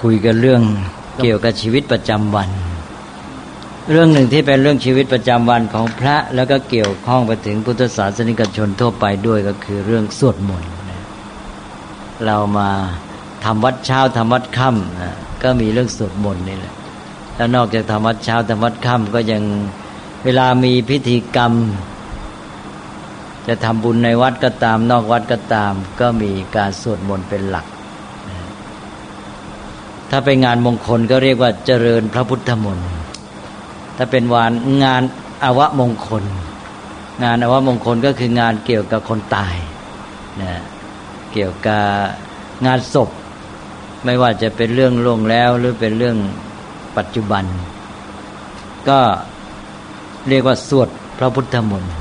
คุยกันเรื่องเกี่ยวกับชีวิตประจำวัน เรื่องหนึ่งที่เป็นเรื่องชีวิตประจำวันของพระแล้วก็เกี่ยวข้องไปถึงพุทธศาสนิกชนทั่วไปด้วยก็คือเรื่องสวดมนต์เรามาทำวัดเช้าทำวัดค่ำก็มีเรื่องสวดมนต์นี่แหละแล้วนอกจากทำวัดเช้าทำวัดค่ำก็ยังเวลามีพิธีกรรม จะทำบุญในวัดก็ตาม นอกวัดก็ตาม ก็มีการสวดมนต์เป็นหลัก ถ้าเป็นงานมงคลก็เรียกว่าเจริญพระพุทธมนต์ถ้าเป็นวานงานอวมงคล งานอวมงคลก็คืองานเกี่ยวกับคนตายนะเกี่ยวกับงานศพ ไม่ว่าจะเป็นเรื่องล่วงแล้วหรือเป็นเรื่องปัจจุบัน ก็เรียกว่าสวดพระพุทธมนต์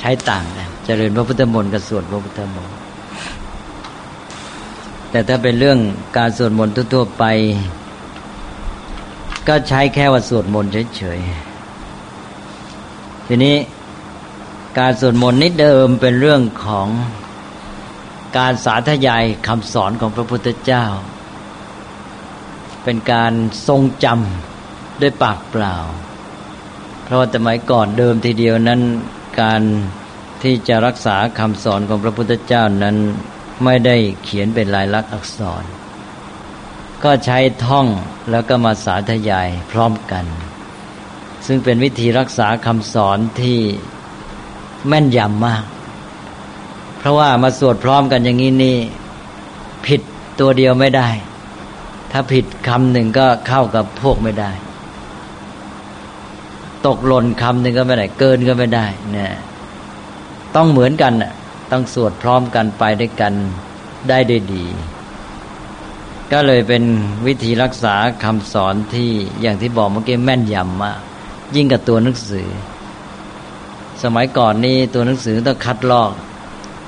ใช้ต่างกันเจริญพระพุทธมนต์กับสวดพระพุทธมนต์ แต่ถ้าเป็นเรื่องการสวดมนต์ทั่วไป ก็ใช้แค่ว่าสวดมนต์เฉยๆทีนี้การสวดมนต์นี้เดิมเป็นเรื่องของการสาธยายคำสอนของพระพุทธเจ้า เป็นการทรงจำด้วยปากเปล่า เพราะว่าสมัยก่อนเดิมทีเดียวนั้นการที่จะรักษาคำสอนของพระพุทธเจ้านั้น ไม่ได้เขียนเป็นลายลักษณ์อักษร ก็ใช้ท่องแล้วก็มาสาธยายพร้อมกัน ซึ่งเป็นวิธีรักษาคำสอนที่แม่นยำมาก เพราะว่ามาสวดพร้อมกันอย่างนี้นี่ ผิดตัวเดียวไม่ได้ ถ้าผิดคำหนึ่งก็เข้ากับพวกไม่ได้ ตกหล่นคำหนึ่งก็ไม่ได้ เกินก็ไม่ได้เนี่ยต้องเหมือนกันน่ะ ต้องสวดพร้อมกันไปด้วยกันได้ได้ดี ก็เลยเป็นวิธีรักษาคำสอนที่อย่างที่บอกเมื่อกี้แม่นยำมากยิ่งกับตัวหนังสือ สมัยก่อนนี่ตัวหนังสือต้องคัดลอก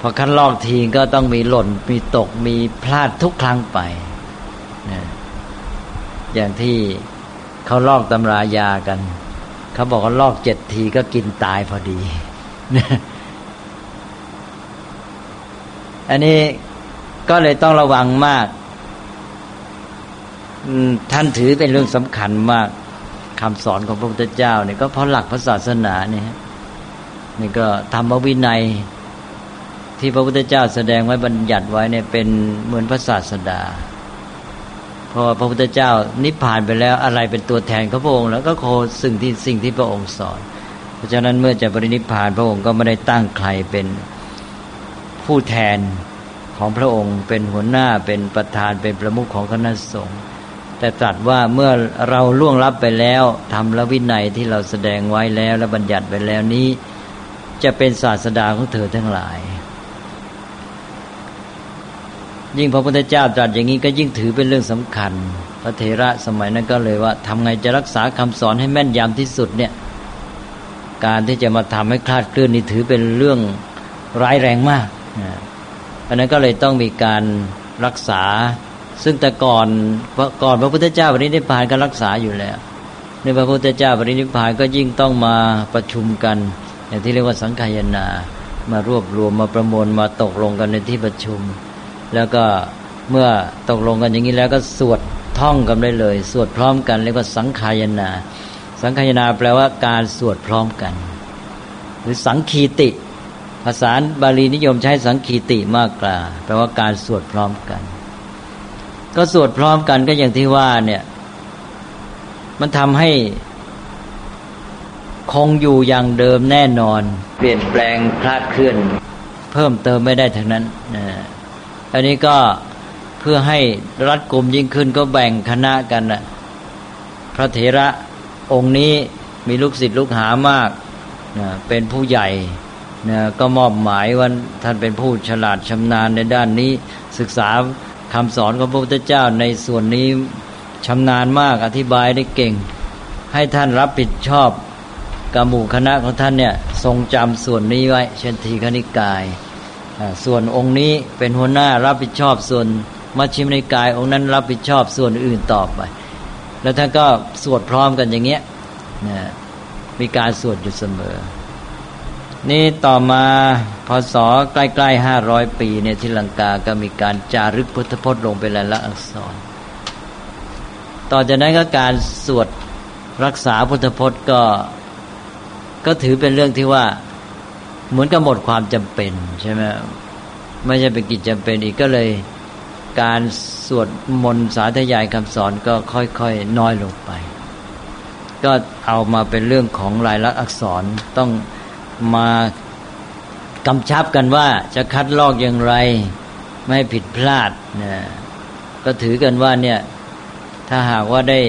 พอคัดลอกทีก็ต้องมีหล่นมีตกมีพลาดทุกครั้งไปนะอย่างที่เขาลอกตำรายากัน เขาบอกว่าลอกเจ็ดทีก็กินตายพอดี อันนี้ก็เลยต้องระวังมากท่านถือเป็นเรื่องสำคัญมากคำสอนของพระพุทธเจ้าเนี่ยก็เพราะหลักพระศาสนาเนี่ยนี่ก็ธรรมวินัย ที่พระพุทธเจ้าแสดงไว้บัญญัติไว้เนี่ยเป็นเหมือนพระศาสดาพอพระพุทธเจ้านิพพานไปแล้วอะไรเป็นตัวแทนของพระองค์แล้วก็โคสิ่งที่สิ่งที่พระองค์สอน เพราะฉะนั้นเมื่อจะปรินิพพานพระองค์ก็ไม่ได้ตั้งใครเป็น ผู้แทนของพระองค์ เป็นหัวหน้าเป็นประธานเป็นประมุขของคณะสงฆ์แต่ตรัสว่าเมื่อเราล่วงลับไปแล้วทำละวินัยที่เราแสดงไว้แล้วและบัญญัติไปแล้วนี้ จะเป็นศาสดาของเธอทั้งหลาย ยิ่งพระพุทธเจ้าตรัสอย่างนี้ก็ยิ่งถือเป็นเรื่องสำคัญ พระเถระสมัยนั้นก็เลยว่าทำไงจะรักษาคำสอนให้แม่นยำที่สุดเนี่ย การที่จะมาทำให้คลาดเคลื่อนนี่ถือเป็นเรื่องร้ายแรงมาก เพราะนั้นก็เลยต้องมีการรักษา ซึ่งแต่ก่อนก่อนพระพุทธเจ้าปรินิพพานก็รักษาอยู่แล้วในพระพุทธเจ้าปรินิพพานก็ยิ่งต้องมาประชุมกัน อย่างที่เรียกว่าสังขายนามารวบรวมมาประมวลมาตกลงกันในที่ประชุม แล้วก็เมื่อตกลงกันอย่างนี้แล้วก็สวดท่องกันได้เลย สวดพร้อมกันเรียกว่าสังขายนา สังขายนาแปลว่าการสวดพร้อมกัน หรือสังคีติ ภาษาบาลีนิยมใช้สังคีติมากกว่าแปลว่าการสวดพร้อมกัน ก็สวดพร้อมกันก็อย่างที่ว่าเนี่ย มันทำให้คงอยู่อย่างเดิมแน่นอน เปลี่ยนแปลงคลาดเคลื่อน เพิ่มเติมไม่ได้ทั้งนั้นอันนี้ก็เพื่อให้รัดกลุ่มยิ่งขึ้นก็แบ่งคณะกันนะพระเถระองค์นี้มีลูกศิษย์ลูกหามาก เป็นผู้ใหญ่ นะก็มอบหมายว่าท่านเป็นผู้ฉลาดชำนาญในด้านนี้ ศึกษาคำสอนของพระพุทธเจ้าในส่วนนี้ชำนาญมากอธิบายได้เก่ง ให้ท่านรับผิดชอบกหมู่คณะของท่านเนี่ยทรงจำส่วนนี้ไว้ เช่นทีคณิกาย ส่วนองค์นี้เป็นหัวหน้ารับผิดชอบส่วนมัชฌิมนิกายองค์นั้นรับผิดชอบส่วนอื่นต่อไป แล้วท่านก็สวดพร้อมกันอย่างเงี้ยมีการสวดอยู่เสมอ นี่ต่อมาพศใกล้ๆห้าร้อยปีเนี่ยที่ลังกาก็มีการจารึกพุทธพจน์ลงเป็นลายลักษณ์อักษร ต่อจากนั้นก็การสวดรักษาพุทธพจน์ก็ก็ถือเป็นเรื่องที่ว่าเหมือนกับหมดความจำเป็นใช่ไหมไม่ใช่เป็นกิจจำเป็นอีกก็เลยการสวดมนต์สาธยายคำสอนก็ค่อยๆน้อยลงไป ก็เอามาเป็นเรื่องของลายลักษณ์อักษรต้อง มากำชับกันว่าจะคัดลอกอย่างไร ไม่ผิดพลาดนะก็ถือกันว่าเนี่ยถ้าหากว่าได้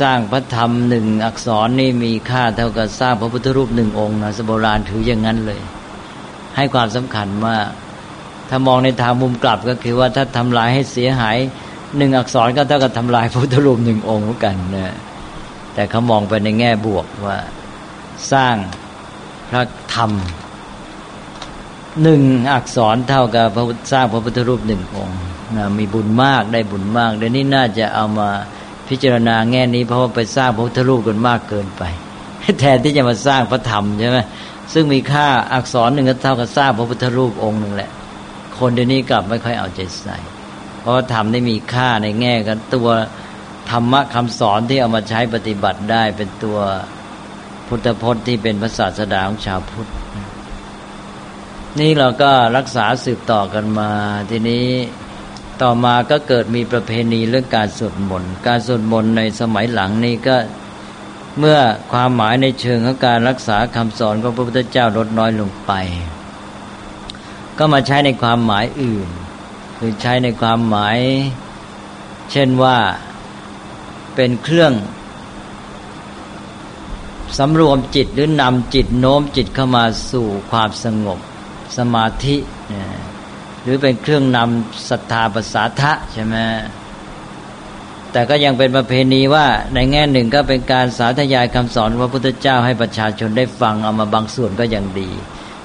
สร้างพระธรรมหนึ่งอักษรนี่มีค่าเท่ากับสร้างพระพุทธรูปหนึ่งองค์นะสโบราณถืออย่างนั้นเลย ให้ความสำคัญว่าถ้ามองในทางมุมกลับก็คือว่าถ้าทำลายให้เสียหายหนึ่งอักษรก็เท่ากับทำลายพระพุทธรูปหนึ่งองค์เหมือนกันนะแต่เขามองไปในแง่บวกว่า สร้าง พระธรรมหนึ่งอักษรเท่ากับพระสร้างพระพุทธรูปหนึ่งองค์นะมีบุญมากได้บุญมากเดี๋ยวนี้น่าจะเอามาพิจารณาแง่นี้เพราะว่าไปสร้างพระพุทธรูปกันมากเกินไป แทนที่จะมาสร้างพระธรรมใช่ไหมซึ่งมีค่าอักษรหนึ่งก็เท่ากับสร้างพระพุทธรูปองค์หนึ่งแหละ คนเดี๋ยวนี้กลับไม่ค่อยเอาใจใส่ เพราะธรรมได้มีค่าในแง่กันตัวธรรมะคำสอนที่เอามาใช้ปฏิบัติได้เป็นตัว พุทธพจน์ที่เป็นภาษาสดาของชาวพุทธ นี่เราก็รักษาสืบต่อกันมา ทีนี้ต่อมาก็เกิดมีประเพณีเรื่องการสวดมนต์การสวดมนต์ในสมัยหลังนี้ก็เมื่อความหมายในเชิงของการรักษาคำสอนของพระพุทธเจ้าลดน้อยลงไป ก็มาใช้ในความหมายอื่นหรือใช้ในความหมาย เช่นว่าเป็นเครื่อง สำรวมจิตหรือนำจิตโน้มจิตเข้ามาสู่ความสงบ สมาธิหรือเป็นเครื่องนำศรัทธาภาษาทะใช่ไหมแต่ก็ยังเป็นประเพณีว่าในแง่หนึ่งก็เป็นการสาธยายคำสอนพระพุทธเจ้าให้ประชาชนได้ฟังเอามาบางส่วนก็ยังดี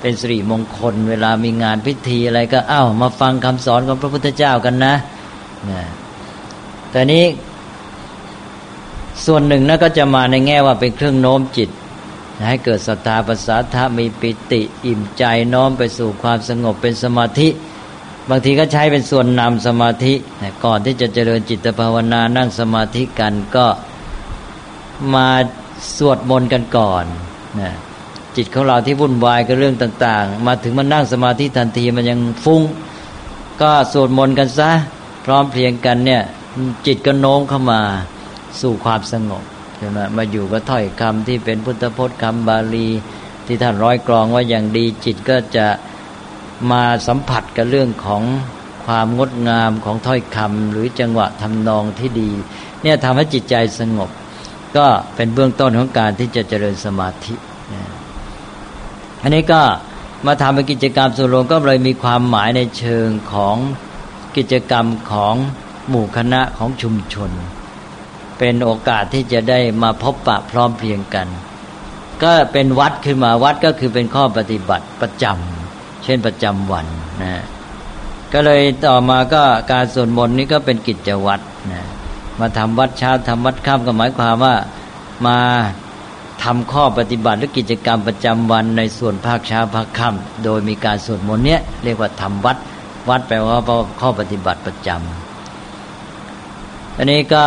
เป็นสิริมงคล เวลามีงานพิธีอะไรก็เอ้ามาฟังคำสอนของพระพุทธเจ้ากันนะนะแต่นี้ ส่วนหนึ่งนั่นก็จะมาในแง่ว่าเป็นเครื่องโน้มจิต ให้เกิดศรัทธาภาษาทะมีปิติ อิ่มใจน้อมไปสู่ความสงบเป็นสมาธิ บางทีก็ใช้เป็นส่วนนำสมาธิก่อนที่จะเจริญจิตภาวนานั่งสมาธิกันก็มาสวดมนต์กันก่อนนะจิตของเราที่วุ่นวายกับเรื่องต่าง ๆ มาถึงมานั่งสมาธิทันทีมันยังฟุง้ง ก็สวดมนต์กันซะ พร้อมเพรียงกันเนี่ย จิตก็โน้มเข้ามา สู่ความสงบใช่ไหมมาอยู่กับถ้อยคำที่เป็นพุทธพจน์คำบาลี ที่ท่านร้อยกรองว่าอย่างดีจิตก็จะมาสัมผัสกับเรื่องของความงดงามของถ้อยคำหรือจังหวะทำนองที่ดี เนี่ยทำให้จิตใจสงบ ก็เป็นเบื้องต้นของการที่จะเจริญสมาธิอันนี้ก็มาทำเป็นกิจกรรมสุโรงก็เลยมีความหมายในเชิงของกิจกรรมของหมู่คณะของชุมชน เป็นโอกาสที่จะได้มาพบปะพร้อมเพรียงกัน ก็เป็นวัดขึ้นมาวัดก็คือเป็นข้อปฏิบัติประจำเช่นประจำวันนะก็เลยต่อมาก็การสวดมนต์นี้ก็เป็นกิจวัตรนะมาทำวัดเช้าทำวัดค่ำก็หมายความว่ามาทำข้อปฏิบัติหรือกิจกรรมประจำวันในส่วนภาคเช้าภาคค่ำโดยมีการสวดมนต์เนี้ยเรียกว่าทำวัดวัดแปลว่าข้อปฏิบัติประจำอันนี้ก็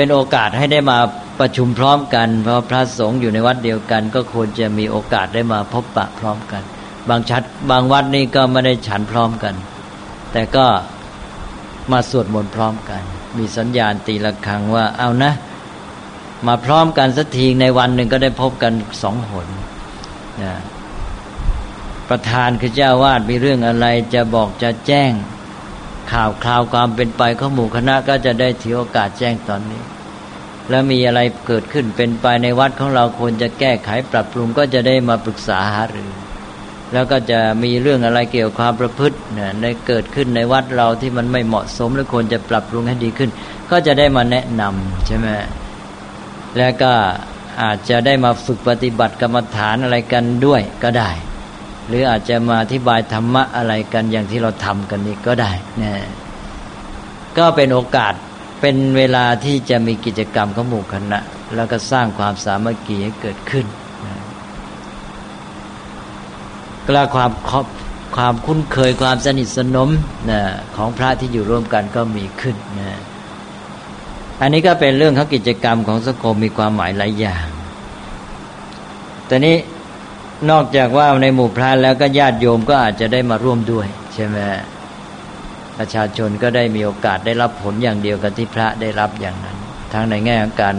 เป็นโอกาสให้ได้มาประชุมพร้อมกัน เพราะพระสงฆ์อยู่ในวัดเดียวกัน ก็ควรจะมีโอกาสได้มาพบปะพร้อมกัน บางชัดบางวัดนี่ก็ไม่ได้ฉันพร้อมกัน แต่ก็มาสวดมนต์พร้อมกัน มีสัญญาณตีะระฆังว่าเอานะ มาพร้อมกันสักทีในวันหนึ่งก็ได้พบกันสองหนนะประธานคือเจ้าวาดมีเรื่องอะไรจะบอกจะแจ้ง ข่าวคราวความเป็นไปของหมู่คณะก็จะได้ถือโอกาสแจ้งตอนนี้ แล้วมีอะไรเกิดขึ้นเป็นไปในวัดของเราควรจะแก้ไขปรับปรุงก็จะได้มาปรึกษาหารือ แล้วก็จะมีเรื่องอะไรเกี่ยวกับความประพฤติเนี่ยได้เกิดขึ้นในวัดเราที่มันไม่เหมาะสมและควรจะปรับปรุงให้ดีขึ้น ก็จะได้มาแนะนำใช่ไหมแล้วก็อาจจะได้มาฝึกปฏิบัติกรรมฐานอะไรกันด้วยก็ได้ หรืออาจจะมาอธิบายธรรมะอะไรกันอย่างที่เราทำกันนี้ก็ได้นะก็เป็นโอกาสเป็นเวลาที่จะมีกิจกรรมของหมู่คณะ แล้วก็สร้างความสามัคคีให้เกิดขึ้นนะกล้าความความคุ้นเคยความสนิทสนมนะของพระที่อยู่ร่วมกันก็มีขึ้นนะอันนี้ก็เป็นเรื่องของกิจกรรมของสังคมมีความหมายหลายอย่างแต่นี้ นอกจากว่าในหมู่พระแล้วก็ญาติโยมก็อาจจะได้มาร่วมด้วย ใช่ไหมประชาชนก็ได้มีโอกาสได้รับผลอย่างเดียวกันที่พระได้รับอย่างนั้น ทั้งในแง่ของการ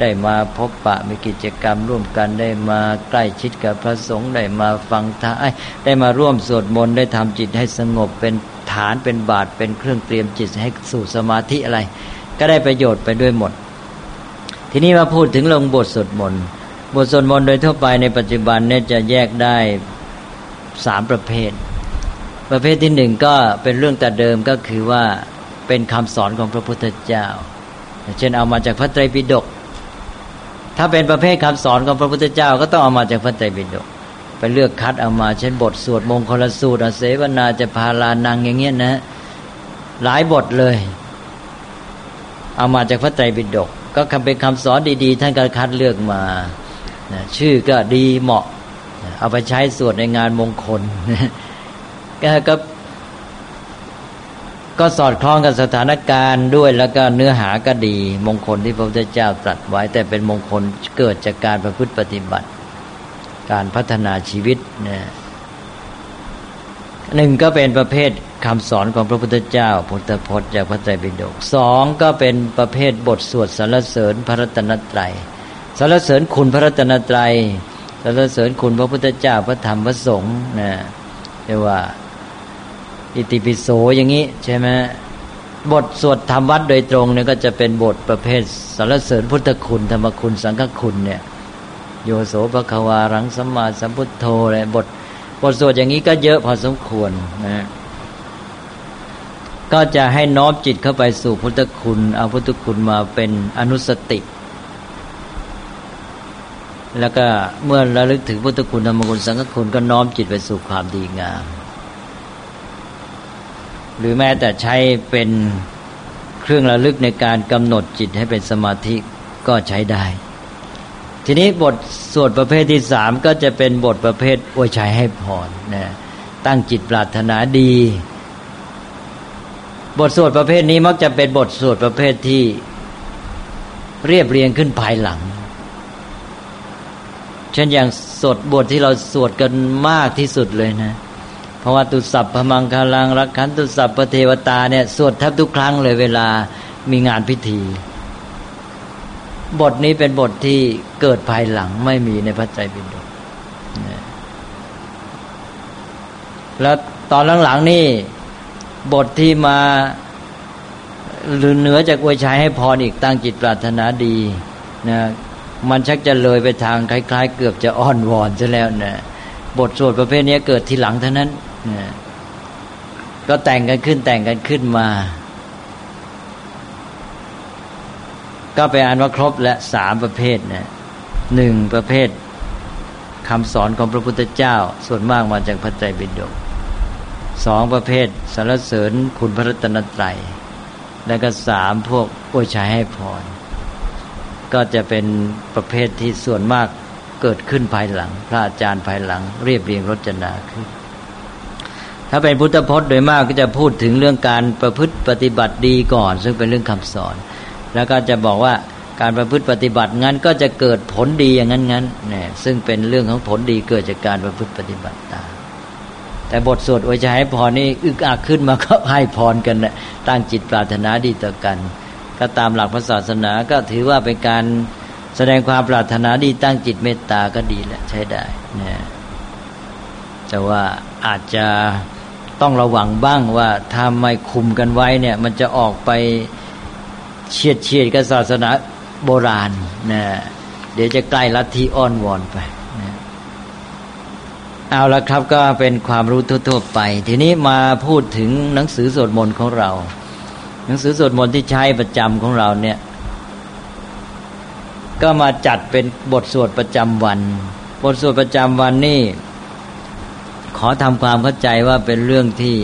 ได้มาพบปะมีกิจกรรมร่วมกันได้มาใกล้ชิดกับพระสงฆ์ได้มาฟังธรรมได้มาร่วมสวดมนต์ได้ทำจิตให้สงบเป็นฐานเป็นบาทเป็นเครื่องเตรียมจิตให้สู่สมาธิอะไร ก็ได้ประโยชน์ไปด้วยหมด ทีนี้มาพูดถึงลงบทสวดมนต์ บทสวดมนต์โดยทั่วไปในปัจจุบันเนี่ยจะแยกได้สามประเภท ประเภทที่หนึ่งก็เป็นเรื่องแต่เดิมก็คือว่าเป็นคำสอนของพระพุทธเจ้า เช่นเอามาจากพระไตรปิฎกถ้าเป็นประเภทคำสอนของพระพุทธเจ้า ก็ต้องเอามาจากพระไตรปิฎกไปเลือกคัดเอามา เช่นบทสวดมงคลสูตรอเสวนาจะพาลานังอย่างเงี้ยนะ หลายบทเลย เอามาจากพระไตรปิฎกก็คำเป็นคำสอนดีๆ ท่านก็คัดเลือกมา ชื่อก็ดีเหมาะ เอาไปใช้สวดในงานมงคลก็ก็สอดคล้องกับสถานการณ์ด้วยแล้วก็เนื้อหาก็ดี มงคลที่พระพุทธเจ้าตรัสไว้ แต่เป็นมงคลเกิดจากการประพฤติปฏิบัติ การพัฒนาชีวิตนะหนึ่งก็เป็นประเภทคำสอนของพระพุทธเจ้าพุทธพจน์จากพระไตรปิฎกสองก็เป็นประเภทบทสวดสรรเสริญพระรัตนตรัย สรรเสริญคุณพระรัตนตรัยสรรเสริญคุณพระพุทธเจ้าพระธรรมพระสงฆ์นะเรียกว่า อิติปิโสอย่างนี้ใช่ไหมบทสวดธรรมวัดโดยตรงเนี่ยก็จะเป็นบทประเภทสรรเสริญพุทธคุณธรรมคุณสังฆคุณเนี่ยโยโสภควารังสัมมาสัมพุทโธอะไรบทบทสวดอย่างนี้ก็เยอะพอสมควรนะก็จะให้น้อมจิตเข้าไปสู่พุทธคุณ เอาพุทธคุณมาเป็นอนุสติ แล้วก็เมื่อระลึกถึงพุทธคุณธรรมคุณสังฆคุณก็น้อมจิตไปสู่ความดีงาม หรือแม้แต่ใช้เป็นเครื่องระลึกในการกำหนดจิตให้เป็นสมาธิก็ใช้ได้ ทีนี้บทสวดประเภทที่สามก็จะเป็นบทประเภทอวยชัยให้พรนะตั้งจิตปรารถนาดี บทสวดประเภทนี้มักจะเป็นบทสวดประเภทที่เรียบเรียงขึ้นภายหลัง เช่นอย่างสดบทที่เราสวดกันมากที่สุดเลยนะเพราะว่าตุสัพพมังคลังรักขันตุสัพพเทวตาเนี่ยสวดแทบทุกครั้งเลยเวลามีงานพิธี บทนี้เป็นบทที่เกิดภายหลังไม่มีในพระใจปิฎกแล้วตอนหลังๆนี่ บทที่มาหรือเหนือจากอวยชัยให้พรอีกตั้งจิตปรารถนาดีนะ มันชักจะเลยไปทางคล้าย ๆ เกือบจะอ้อนวอนซะแล้วนะบทสวดประเภทนี้เกิดทีหลังเท่านั้นนะก็แต่งกันขึ้นแต่งกันขึ้นมา ก็ไปอ่านว่าครบและสามประเภทนะหนึ่งประเภทคำสอนของพระพุทธเจ้า ส่วนมากมาจากพระไตรปิฎกสองประเภทสารเสริญคุณพระรัตนตรัย แล้วก็สามพวกอวยชัยให้พร ก็จะเป็นประเภทที่ส่วนมากเกิดขึ้นภายหลัง พระอาจารย์ภายหลัง เรียบเรียงรจนาขึ้น ถ้าเป็นพุทธพจน์โดยมากก็จะพูดถึงเรื่องการประพฤติปฏิบัติดีก่อน ซึ่งเป็นเรื่องคำสอน แล้วก็จะบอกว่าการประพฤติปฏิบัติงั้นก็จะเกิดผลดีอย่างนั้นงั้นเนี่ยซึ่งเป็นเรื่องของผลดีเกิดจากการประพฤติปฏิบัติตามแต่บทสวดอวยใจให้พรนี่อึกอักขึ้นมาก็ให้พรกันนะตั้งจิตปรารถนาดีต่อกัน ก็ตามหลักพระศาสนาก็ถือว่าเป็นการแสดงความปรารถนาดีตั้งจิตเมตตาก็ดีแหละใช้ได้นะแต่ว่าอาจจะต้องระวังบ้างว่าถ้าไม่คุมกันไว้เนี่ย มันจะออกไปเฉียดเฉียดกับศาสนาโบราณนะเดี๋ยวจะใกล้ลัทธิอ้อนวอนไปนะเอาละครับก็เป็นความรู้ทั่วๆไป ทีนี้มาพูดถึงหนังสือสวดมนต์ของเรา หนังสือสวดมนต์ที่ใช้ประจำของเราเนี่ย ก็มาจัดเป็นบทสวดประจำวัน บทสวดประจำวันนี่ขอทำความเข้าใจว่าเป็นเรื่องที่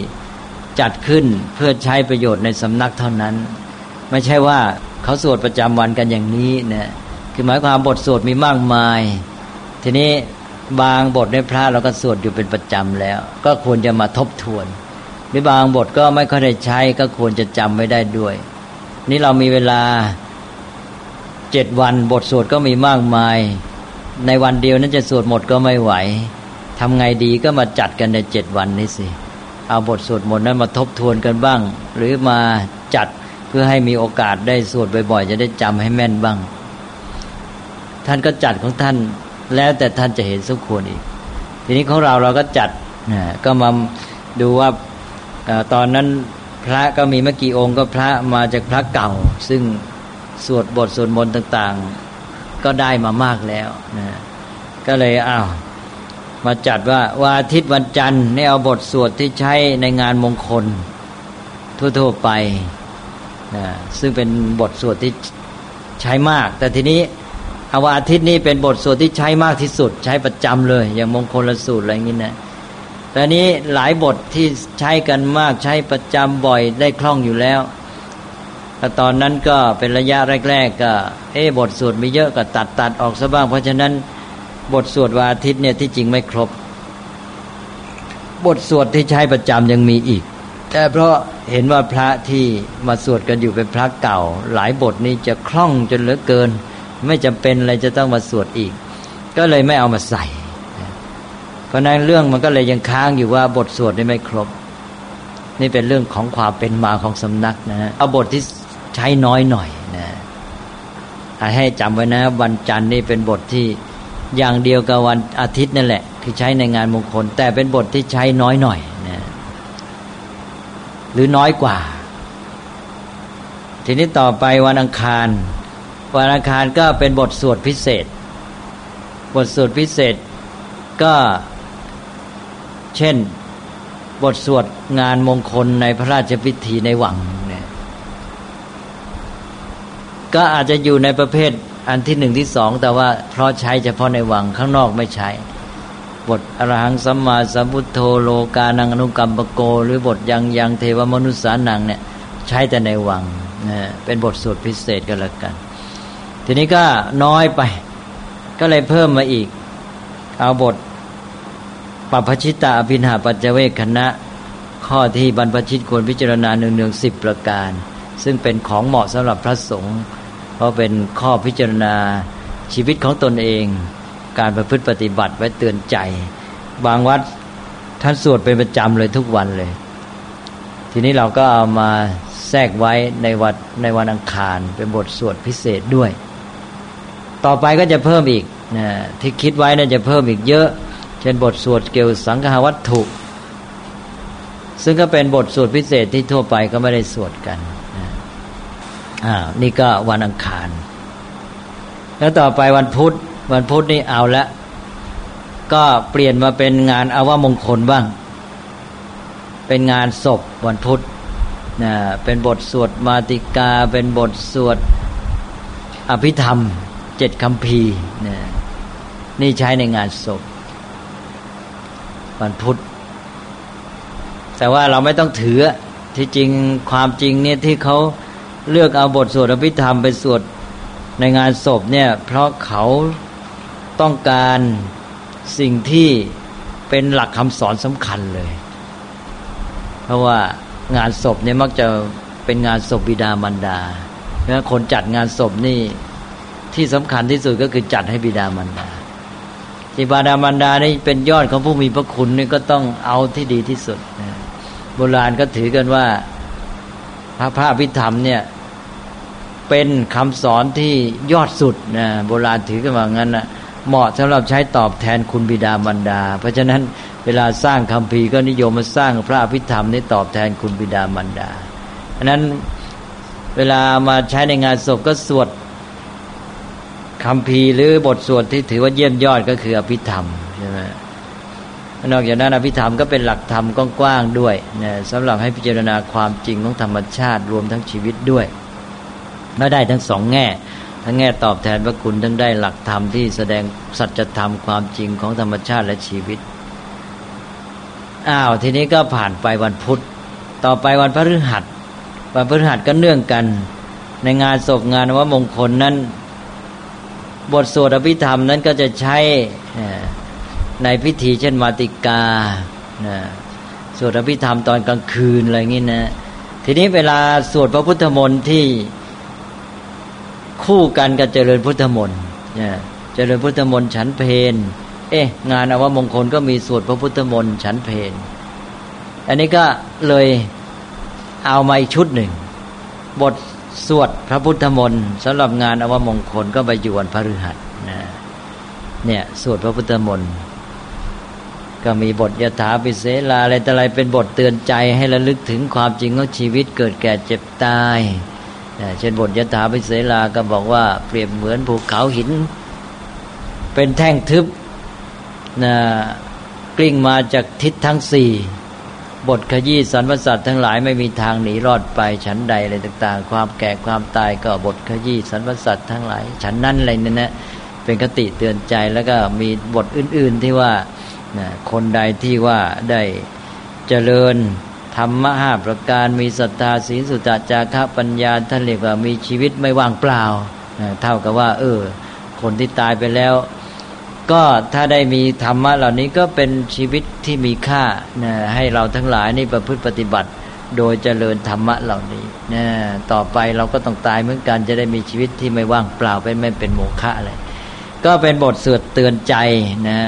จัดขึ้นเพื่อใช้ประโยชน์ในสำนักเท่านั้น ไม่ใช่ว่าเขาสวดประจำวันกันอย่างนี้นะคือหมายความบทสวดมีมากมาย ทีนี้บางบทในพระเราก็สวดอยู่เป็นประจำแล้ว ก็ควรจะมาทบทวน หรือบางบทก็ไม่ค่อยได้ใช้ก็ควรจะจำไม่ได้ด้วย นี่เรามีเวลาเจ็ดวันบทสวดก็มีมากมาย ในวันเดียวนั้นจะสวดหมดก็ไม่ไหวทำไงดีก็มาจัดกันในเจ็ดวันนี้สิเอาบทสวดมนต์นั้นมาทบทวนกันบ้าง หรือมาจัดเพื่อให้มีโอกาสได้สวดบ่อยๆ จะได้จำให้แม่นบ้าง ท่านก็จัดของท่านแล้วแต่ท่านจะเห็นสมควรอีก ทีนี้ของเราเราก็จัดก็มาดูว่า ตอนนั้นพระก็มีเมื่อกี่องค์ก็พระมาจากพระเก่า ซึ่งสวดบทสวดมนต์ต่าง ๆ ก็ได้มามากแล้วนะก็เลยอ้าวมาจัดว่าวันอาทิตย์วันจันทร์นี่เอาบทสวดที่ใช้ในงานมงคล ทั่วๆไปนะซึ่งเป็นบทสวดที่ใช้มาก แต่ทีนี้เอาวันอาทิตย์นี้เป็นบทสวดที่ใช้มากที่สุด ใช้ประจำเลย อย่างมงคลละสูตรอะไรอย่างนี้นะ แต่นี้หลายบทที่ใช้กันมากใช้ประจำบ่อยได้คล่องอยู่แล้วแต่ตอนนั้นก็เป็นระยะแรก ๆ ก็ เอ๊บทสวดมีเยอะก็ตัดตัดออกซะบ้าง เพราะฉะนั้นบทสวดวันอาทิตย์เนี่ยที่จริงไม่ครบ บทสวดที่ใช้ประจำยังมีอีก แต่เพราะเห็นว่าพระที่มาสวดกันอยู่เป็นพระเก่า หลายบทนี้จะคล่องจนเหลือเกิน ไม่จำเป็นอะไรจะต้องมาสวดอีก ก็เลยไม่เอามาใส่ เพราะนั้นเรื่องมันก็เลยยังค้างอยู่ว่าบทสวดนี่ไม่ครบ นี่เป็นเรื่องของความเป็นมาของสำนักนะฮะเอาบทที่ใช้น้อยหน่อยนะให้จำไว้นะ วันจันทร์นี่เป็นบทที่อย่างเดียวกับวันอาทิตย์นั่นแหละ คือใช้ในงานมงคล แต่เป็นบทที่ใช้น้อยหน่อยนะหรือน้อยกว่า ทีนี้ต่อไปวันอังคาร วันอังคารก็เป็นบทสวดพิเศษ บทสวดพิเศษก็ เช่น บทสวดงานมงคลในพระราชพิธีในวังเนี่ยก็อาจจะอยู่ในประเภทอันที่หนึ่งที่สองแต่ว่าเพราะใช้เฉพาะในวังข้างนอกไม่ใช้ บทอรหังสัมมาสัมพุทโธโลกานังอนุกรรมปโก หรือบทยังยังเทวมนุษย์สานังเนี่ยใช้แต่ในวังเป็นบทสวดพิเศษก็แล้วกัน ทีนี้ก็น้อยไป ก็เลยเพิ่มมาอีก เอาบท ปัพชิตาอภินหาปัจเจเวคณะ ข้อที่บรรพชิตควรพิจารณาเนืองๆสิบประการ ซึ่งเป็นของเหมาะสำหรับพระสงฆ์เพราะเป็นข้อพิจารณาชีวิตของตนเอง การประพฤติปฏิบัติไว้เตือนใจ บางวัดท่านสวดเป็นประจำเลยทุกวันเลย ทีนี้เราก็เอามาแทรกไว้ในวัดในวันอังคารเป็นบทสวดพิเศษด้วย ต่อไปก็จะเพิ่มอีกนะที่คิดไว้น่าจะเพิ่มอีกเยอะ เช่นบทสวดเกี่ยวสังฆวัตถุ ซึ่งก็เป็นบทสวดพิเศษที่ทั่วไปก็ไม่ได้สวดกันอ่านี่ก็วันอังคาร แล้วต่อไปวันพุธ วันพุธนี่เอาละ ก็เปลี่ยนมาเป็นงานอาวามงคลบ้าง เป็นงานศพวันพุธนะเป็นบทสวดมาติกา เป็นบทสวดอภิธรรม เจ็ดคำพีนะนี่ใช้ในงานศพ วันพุธแต่ว่าเราไม่ต้องถือที่จริงความจริงเนี่ยที่เขาเลือกเอาบทสวดอภิธรรมไปสวดในงานศพเนี่ย เพราะเขาต้องการสิ่งที่เป็นหลักคำสอนสำคัญเลย เพราะว่างานศพเนี่ยมักจะเป็นงานศพบิดามารดาเพราะคนจัดงานศพนี่ที่สำคัญที่สุดก็คือจัดให้บิดามารดา ที่บิดามารดานี่เป็นยอดของผู้มีพระคุณนี่ก็ต้องเอาที่ดีที่สุดโบราณก็ถือกันว่า พระพระพิธรรมเนี่ย เป็นคำสอนที่ยอดสุดนะโบราณถือกันว่างั้นนะเหมาะสำหรับใช้ตอบแทนคุณบิดามารดา เพราะฉะนั้นเวลาสร้างคำพีก็นิยมมาสร้างพระอภิธรรมนี้ตอบแทนคุณบิดามารดาอันนั้นเวลามาใช้ในงานศพก็สวด คำพีหรือบทสวดที่ถือว่าเยี่ยมยอดก็คืออภิธรรมใช่ไหมนอกจากนั้นอภิธรรมก็เป็นหลักธรรมกว้างๆด้วยนะสำหรับให้พิจารณาความจริงของธรรมชาติรวมทั้งชีวิตด้วยและได้ทั้งสองแง่ ทั้งแง่ตอบแทนพระคุณทั้งได้หลักธรรมที่แสดงสัจธรรมความจริงของธรรมชาติและชีวิตอ้าวทีนี้ก็ผ่านไปวันพุธ ต่อไปวันพฤหัสวันพฤหัสก็เนื่องกัน ในงานศพงานว่ามงคลนั้น บทสวดอภิธรรมนั้นก็จะใช้ในพิธีเช่นมาติกาสวดอภิธรรมตอนกลางคืนอะไรอย่างนี้นะทีนี้เวลาสวดพระพุทธมนต์ที่คู่กันกับเจริญพุทธมนต์เจริญพุทธมนต์ฉันเพนเอ๊ะ งานอวมงคลก็มีสวดพระพุทธมนต์ฉันเพนอันนี้ก็เลยเอามาอีกชุดหนึ่ง บท สวดพระพุทธมนต์สำหรับงานอวมงคลก็ไปอยู่วันพฤหัสนะเนี่ยสวดพระพุทธมนต์ก็มีบทยถาปิเสลาอะไรแต่อะไรเป็นบทเตือนใจให้ระลึกถึงความจริงของชีวิตเกิดแก่เจ็บตายเช่นบทยถาปิเสลาก็บอกว่าเปรียบเหมือนภูเขาหิน เป็นแท่งทึบนะกลิ้งมาจากทิศทั้งสี่ บทขยี้สรรพสัตว์ทั้งหลายไม่มีทางหนีรอดไปฉันใดอะไรต่าง ๆ ความแก่ความตายก็บทขยี้สรรพสัตว์ทั้งหลายฉันนั้นอะไรนั่นนะเป็นคติเตือนใจแล้วก็มีบทอื่น ๆที่ว่าคนใดที่ว่าได้เจริญธรรมะห้าประการมีศรัทธาศีลสุตจาระปัญญาท่านเรียกว่ามีชีวิตไม่ว่างเปล่าเท่ากับว่า เออ คนที่ตายไปแล้ว ก็ถ้าได้มีธรรมะเหล่านี้ก็เป็นชีวิตที่มีค่านะให้เราทั้งหลายนี่ประพฤติปฏิบัติ โดยเจริญธรรมะเหล่านี้นะต่อไปเราก็ต้องตายเหมือนกันจะได้มีชีวิตที่ไม่ว่างเปล่าไปไม่เป็นโมฆะอะไรก็เป็นบทสวดเตือนใจนะ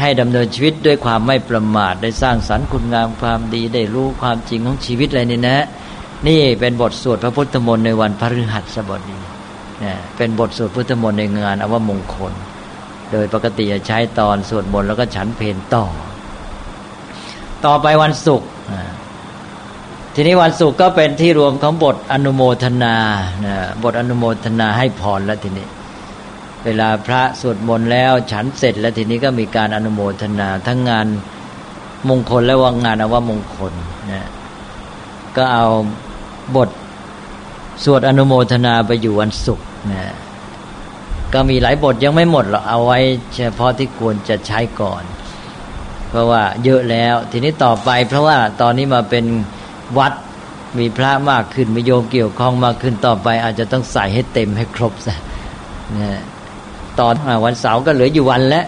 ให้ดำเนินชีวิตด้วยความไม่ประมาทได้สร้างสรรค์คุณงามความดีได้รู้ความจริงของชีวิตอะไรนี่นะ นี่เป็นบทสวดพระพุทธมนต์ในวันพฤหัสบดีนะเป็นบทสวดพุทธมนต์ในงานอวมงคล โดยปกติจะใช้ตอนสวดมนต์แล้วก็ฉันเพลต่อ ต่อไปวันศุกร์ทีนี้วันศุกร์ก็เป็นที่รวมของบทอนุโมทนานะบทอนุโมทนาให้พรแล้วทีนี้ เวลาพระสวดมนต์แล้วฉันเสร็จแล้วทีนี้ก็มีการอนุโมทนา ทั้งงานมงคลและว่างานอวมงคลนะก็เอาบทสวดอนุโมทนาไปอยู่วันศุกร์นะ ก็มีหลายบทยังไม่หมดหรอกเอาไว้เฉพาะที่ควรจะใช้ก่อน เพราะว่าเยอะแล้ว ทีนี้ต่อไปเพราะว่าตอนนี้มาเป็นวัดมีพระมากขึ้นมีโยมเกี่ยวข้องมากขึ้นต่อไป อาจจะต้องใส่ให้เต็มให้ครบซะนะตอนวันเสาร์ก็เหลืออยู่วันแล้ว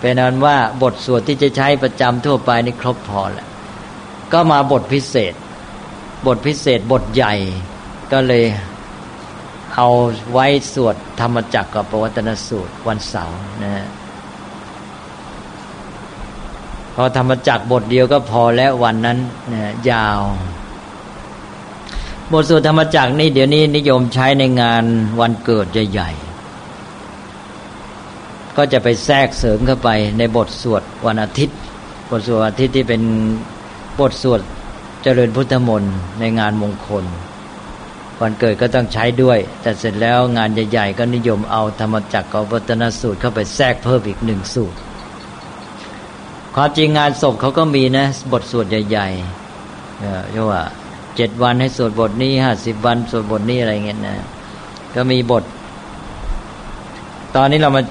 เป็นนั้นว่าบทสวดที่จะใช้ประจำทั่วไปนี่ครบพอแล้วก็มาบทพิเศษ บทพิเศษบทใหญ่ก็เลย เอาไว้สวดธรรมจักรกับปวัตนสูตรวันเสาร์นะพอธรรมจักรบทเดียวก็พอแล้ววันนั้นนะยาว บทสวดธรรมจักรนี่เดี๋ยวนี้นิยมใช้ในงานวันเกิดใหญ่ๆก็จะไปแทรกเสริมเข้าไปในบทสวดวันอาทิตย์ บทสวดอาทิตย์ที่เป็นบทสวดเจริญพุทธมนต์ในงานมงคล วันเกิดก็ต้องใช้ด้วย แต่เสร็จแล้วงานใหญ่ๆ ก็นิยมเอาธรรมจักรกับวัฒนสูตรเข้าไปแทรกเพิ่มอีกหนึ่งสูตร ความจริงงานศพเขาก็มีนะ บทสวดใหญ่ๆเรียกว่าเจ็ดวันให้สวดบทนี้ห้าสิบวันสวดบทนี้อะไรเงี้ยนะ ก็มีบท ตอนนี้เรามา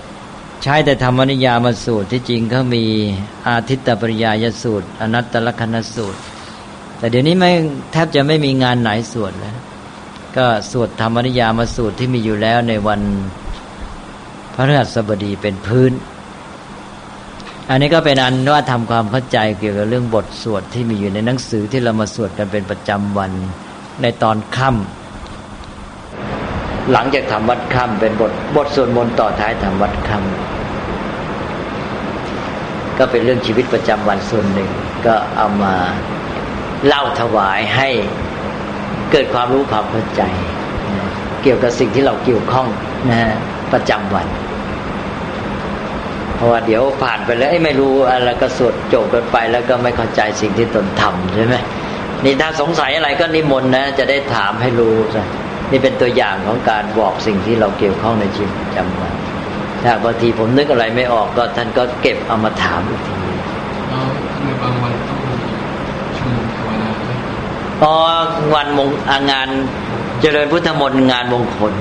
ใช้แต่ธรรมนิยามาสูตรที่จริงเขามีอาทิตตปริยายสูตร อนัตตลกนสูตร แต่เดี๋ยวนี้ไม่แทบจะไม่มีงานไหนสวดแล้ว ก็สวดธรรมนิยามาสูตรที่มีอยู่แล้วในวันพระฤหัสบดีเป็นพื้น อันนี้ก็เป็นอันว่าทำความเข้าใจเกี่ยวกับเรื่องบทสวดที่มีอยู่ในหนังสือที่เรามาสวดกันเป็นประจำวันในตอนค่ำหลังจากทำวัดค่ำเป็นบทบทสวดมนต์ต่อท้ายทำวัดค่ำก็เป็นเรื่องชีวิตประจำวันส่วนหนึ่ง ก็เอามาเล่าถวายให้ เกิดความรู้ความเข้าใจ เกี่ยวกับสิ่งที่เราเกี่ยวข้องนะฮะประจำวัน เพราะว่าเดี๋ยวผ่านไปแล้วไม่รู้อะไรก็สวดจบกันไป แล้วก็ไม่เข้าใจสิ่งที่ตนทำใช่ไหมนี่ถ้าสงสัยอะไรก็นิมนต์นะ จะได้ถามให้รู้ใช่นี่เป็นตัวอย่างของการบอกสิ่งที่เราเกี่ยวข้องในชีวิตประจำวันถ้าบางทีผมนึกอะไรไม่ออกก็ท่านก็เก็บเอามาถามอีกทีแล้วทำไมบางวันต้องมีชุมนุมเทวดา อ๋อวันมงงานเจริญพุทธมนต์งานมงคล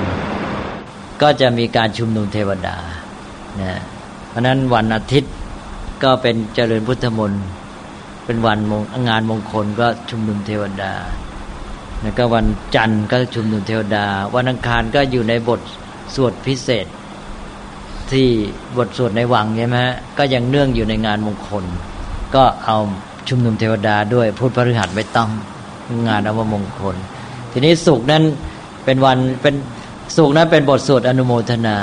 ก็จะมีการชุมนุมเทวดานะเพราะนั้นวันอาทิตย์ก็เป็นเจริญพุทธมนต์เป็นวันมงงานมงคลก็ชุมนุมเทวดา แล้วก็วันจันทร์ก็ชุมนุมเทวดา วันอังคารก็อยู่ในบทสวดพิเศษ ที่บทสวดในวังใช่ไหมก็ยังเนื่องอยู่ในงานมงคล ก็เอาชุมนุมเทวดาด้วยพุทธพฤหัสไม่ต้อง งานอวมงคล ทีนี้สุกนั้นเป็นวันเป็นสุขนั้นเป็นบทสวดอนุโมทนา